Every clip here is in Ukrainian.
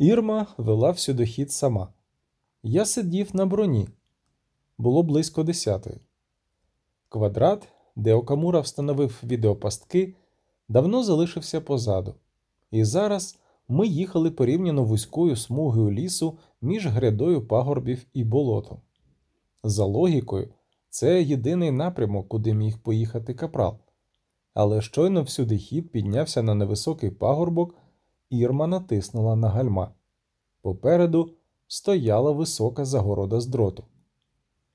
Ірма вела всюди хід сама. Я сидів на броні. Було близько десятої. Квадрат, де Окамура встановив відеопастки, давно залишився позаду, і зараз ми їхали порівняно вузькою смугою лісу між грядою пагорбів і болотом. За логікою, це єдиний напрямок, куди міг поїхати капрал. Але щойно всюди хід піднявся на невисокий пагорбок, Ірма натиснула на гальма. Попереду стояла висока загорода з дроту.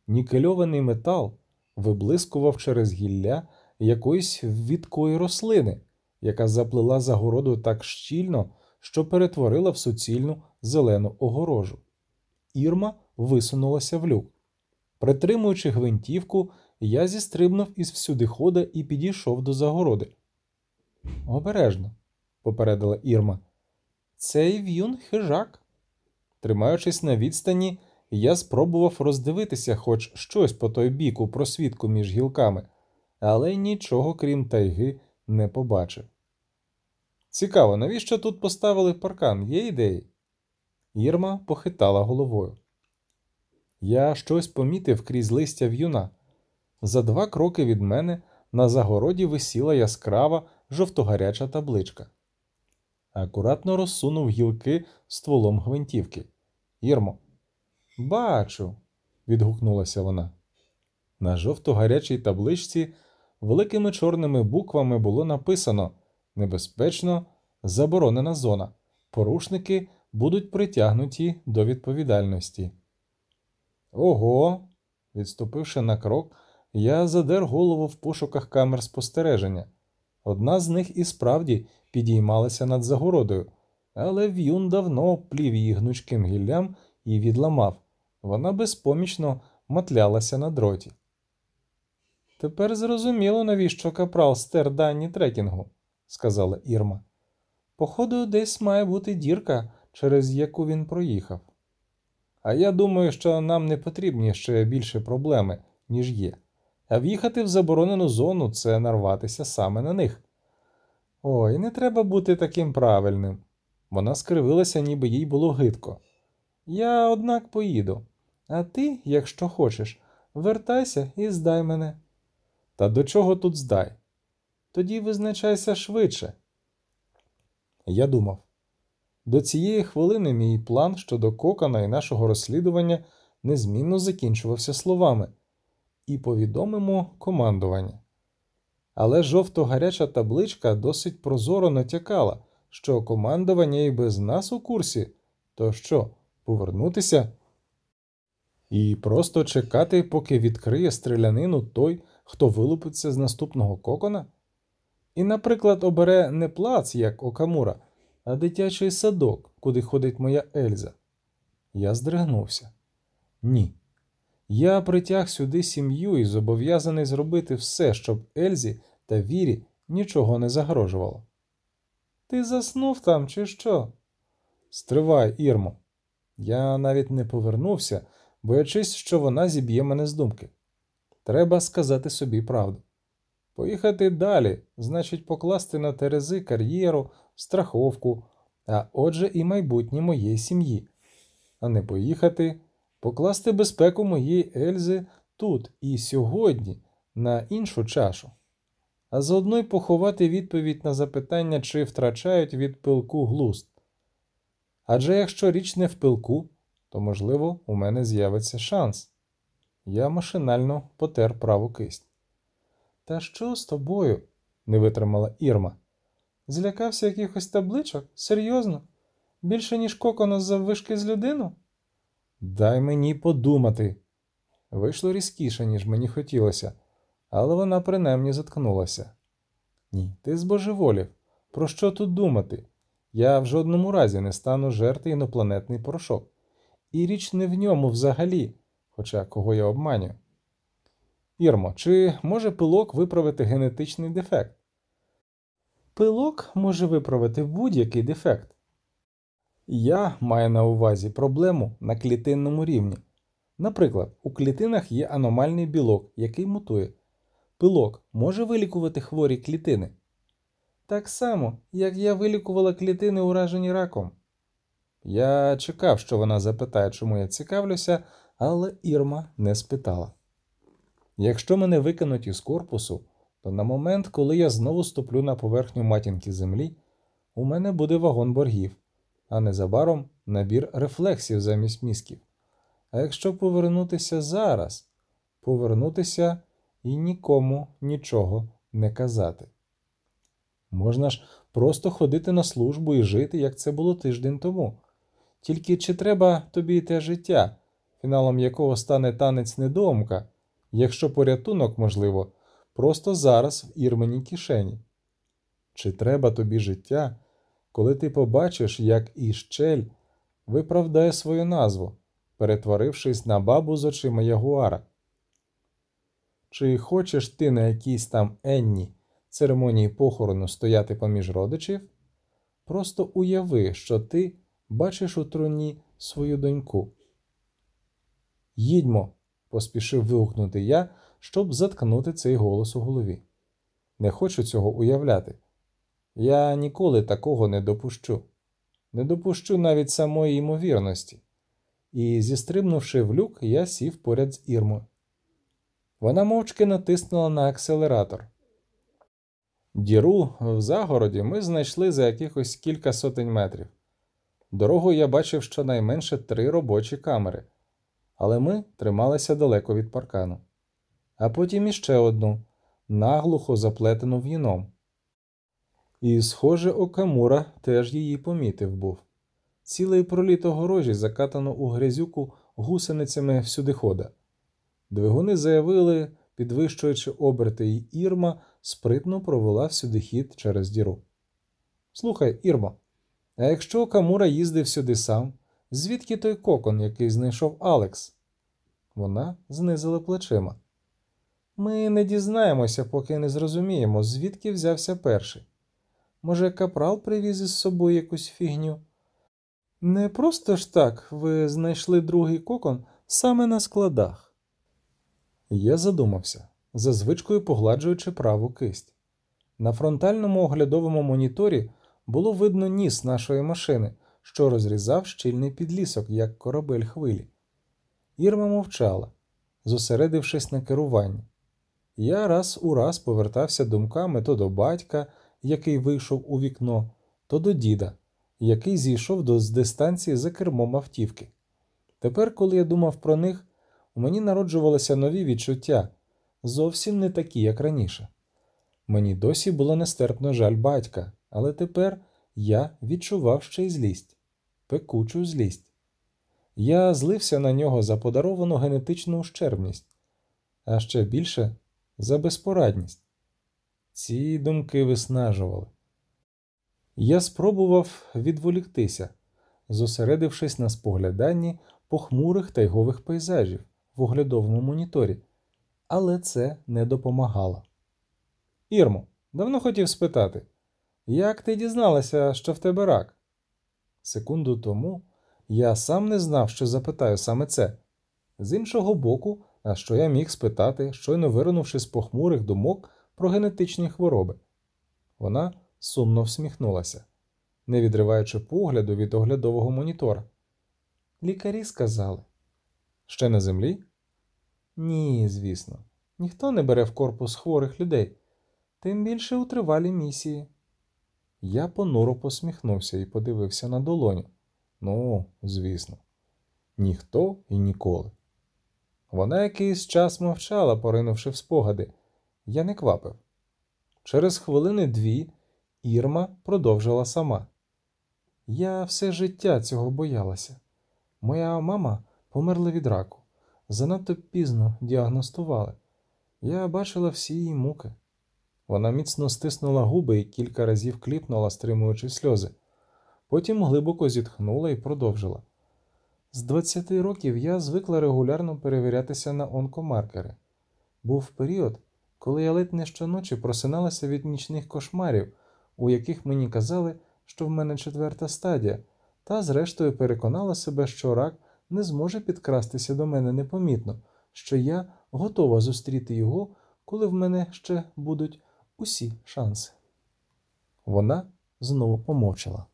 Нікельований метал виблискував через гілля якоїсь відкої рослини, яка заплила загороду так щільно, що перетворила в суцільну зелену огорожу. Ірма висунулася в люк. Притримуючи гвинтівку, я зістрибнув із всюдихода і підійшов до загороди. Обережно, попередила Ірма. Цей в'юн хижак. Тримаючись на відстані, я спробував роздивитися хоч щось по той бік у просвідку між гілками, але нічого крім тайги не побачив. Цікаво, навіщо тут поставили паркан? Є ідеї? Ірма похитала головою. Я щось помітив крізь листя в'юна. За два кроки від мене на загороді висіла яскрава жовтогаряча табличка. Акуратно розсунув гілки стволом гвинтівки. Ірмо, бачу, відгукнулася вона. На жовто-гарячій табличці великими чорними буквами було написано Небезпечно, заборонена зона. Порушники будуть притягнуті до відповідальності. Ого, відступивши на крок, я задер голову в пошуках камер спостереження. Одна з них і справді підіймалася над загородою, але в'юн давно плів її гнучким гіллям і відламав. Вона безпомічно матлялася на дроті. Тепер зрозуміло, навіщо капрал стер дані трекінгу, сказала Ірма. Походу, десь має бути дірка, через яку він проїхав. А я думаю, що нам не потрібні ще більше проблеми, ніж є. А в'їхати в заборонену зону це нарватися саме на них. Ой, не треба бути таким правильним. Вона скривилася, ніби їй було гидко. Я, однак, поїду, а ти, якщо хочеш, вертайся і здай мене. Та до чого тут здай? Тоді визначайся швидше. Я думав. До цієї хвилини мій план щодо кокана і нашого розслідування незмінно закінчувався словами і повідомимо командування. Але жовто-гаряча табличка досить прозоро натякала, що командування і без нас у курсі, то що, повернутися і просто чекати, поки відкриє стрілянину той, хто вилупиться з наступного кокона? І, наприклад, обере не плац, як Окамура, а дитячий садок, куди ходить моя Ельза. Я здригнувся. Ні. Я притяг сюди сім'ю і зобов'язаний зробити все, щоб Ельзі та Вірі нічого не загрожувало. Ти заснув там, чи що? Стривай, Ірмо. Я навіть не повернувся, боячись, що вона зіб'є мене з думки. Треба сказати собі правду. Поїхати далі, значить, покласти на Терези кар'єру, страховку, а отже, і майбутнє моєї сім'ї, а не поїхати, покласти безпеку моєї Ельзи тут і сьогодні на іншу чашу, а заодно й поховати відповідь на запитання, чи втрачають від пилку глуст. Адже якщо річ не в пилку, то, можливо, у мене з'явиться шанс. Я машинально потер праву кисть. Та що з тобою? не витримала Ірма. Злякався якихось табличок? Серйозно? Більше, ніж кокона заввишки з людину? Дай мені подумати. Вийшло різкіше, ніж мені хотілося, але вона принаймні заткнулася. Ні, ти збожеволів. Про що тут думати? Я в жодному разі не стану жерти інопланетний порошок. І річ не в ньому взагалі, хоча кого я обманюю. Ірмо, чи може пилок виправити генетичний дефект? Пилок може виправити будь-який дефект. Я маю на увазі проблему на клітинному рівні. Наприклад, у клітинах є аномальний білок, який мутує. Пилок може вилікувати хворі клітини. Так само, як я вилікувала клітини, уражені раком. Я чекав, що вона запитає, чому я цікавлюся, але Ірма не спитала. Якщо мене викинуть із корпусу, то на момент, коли я знову ступлю на поверхню матінки землі, у мене буде вагон боргів, а незабаром набір рефлексів замість мізків. А якщо повернутися зараз, повернутися і нікому нічого не казати. Можна ж просто ходити на службу і жити, як це було тиждень тому. Тільки чи треба тобі те життя, фіналом якого стане танець недоумка, якщо порятунок, можливо, просто зараз в ірменій кишені? Чи треба тобі життя, коли ти побачиш, як Іщель виправдає свою назву, перетворившись на бабу з очима Ягуара? Чи хочеш ти на якійсь там Енні церемонії похорону стояти поміж родичів? Просто уяви, що ти бачиш у труні свою доньку. Їдьмо, поспішив вигукнути я, щоб заткнути цей голос у голові. Не хочу цього уявляти. Я ніколи такого не допущу, не допущу навіть самої ймовірності. І, зістрибнувши в люк, я сів поряд з Ірмою. Вона мовчки натиснула на акселератор. Діру в загороді ми знайшли за якихось кілька сотень метрів. Дорогою я бачив щонайменше три робочі камери, але ми трималися далеко від паркану. А потім іще одну, наглухо заплетену в'юном. І, схоже, Окамура теж її помітив був. Цілий проліт огорожі закатано у грязюку гусеницями всюдихода. Двигуни заявили, підвищуючи оберти, і Ірма спритно провела всюди хід через діру. Слухай, Ірмо, а якщо Камура їздив сюди сам, звідки той кокон, який знайшов Алекс? Вона знизила плечима. Ми не дізнаємося, поки не зрозуміємо, звідки взявся перший. Може, капрал привіз із собою якусь фігню? Не просто ж так ви знайшли другий кокон саме на складах. Я задумався, за звичкою погладжуючи праву кисть. На фронтальному оглядовому моніторі було видно ніс нашої машини, що розрізав щільний підлісок, як корабель хвилі. Ірма мовчала, зосередившись на керуванні. Я раз у раз повертався думками то до батька, який вийшов у вікно, то до діда, який зійшов до з дистанції за кермом автівки. Тепер, коли я думав про них, у мені народжувалися нові відчуття, зовсім не такі, як раніше. Мені досі було нестерпно жаль батька, але тепер я відчував ще й злість, пекучу злість. Я злився на нього за подаровану генетичну ущербність, а ще більше за безпорадність. Ці думки виснажували. Я спробував відволіктися, зосередившись на спогляданні похмурих тайгових пейзажів в оглядовому моніторі, але це не допомагало. Ірмо, давно хотів спитати, як ти дізналася, що в тебе рак? Секунду тому я сам не знав, що запитаю саме це. З іншого боку, а що я міг спитати, щойно виринувши з похмурих думок про генетичні хвороби. Вона сумно всміхнулася, не відриваючи погляду від оглядового монітора. Лікарі сказали. Ще на землі? Ні, звісно, ніхто не бере в корпус хворих людей, тим більше у тривалі місії. Я понуро посміхнувся і подивився на долоню. Ну, звісно, ніхто і ніколи. Вона якийсь час мовчала, поринувши в спогади. Я не квапив. Через хвилини дві Ірма продовжила сама. Я все життя цього боялася. Моя мама померла від раку. Занадто пізно діагностували. Я бачила всі її муки. Вона міцно стиснула губи і кілька разів кліпнула, стримуючи сльози. Потім глибоко зітхнула і продовжила. З 20 років я звикла регулярно перевірятися на онкомаркери. Був період, коли я ледь не щоночі просиналася від нічних кошмарів, у яких мені казали, що в мене четверта стадія, та зрештою переконала себе, що рак не зможе підкрастися до мене непомітно, що я готова зустріти його, коли в мене ще будуть усі шанси. Вона знову помовчала.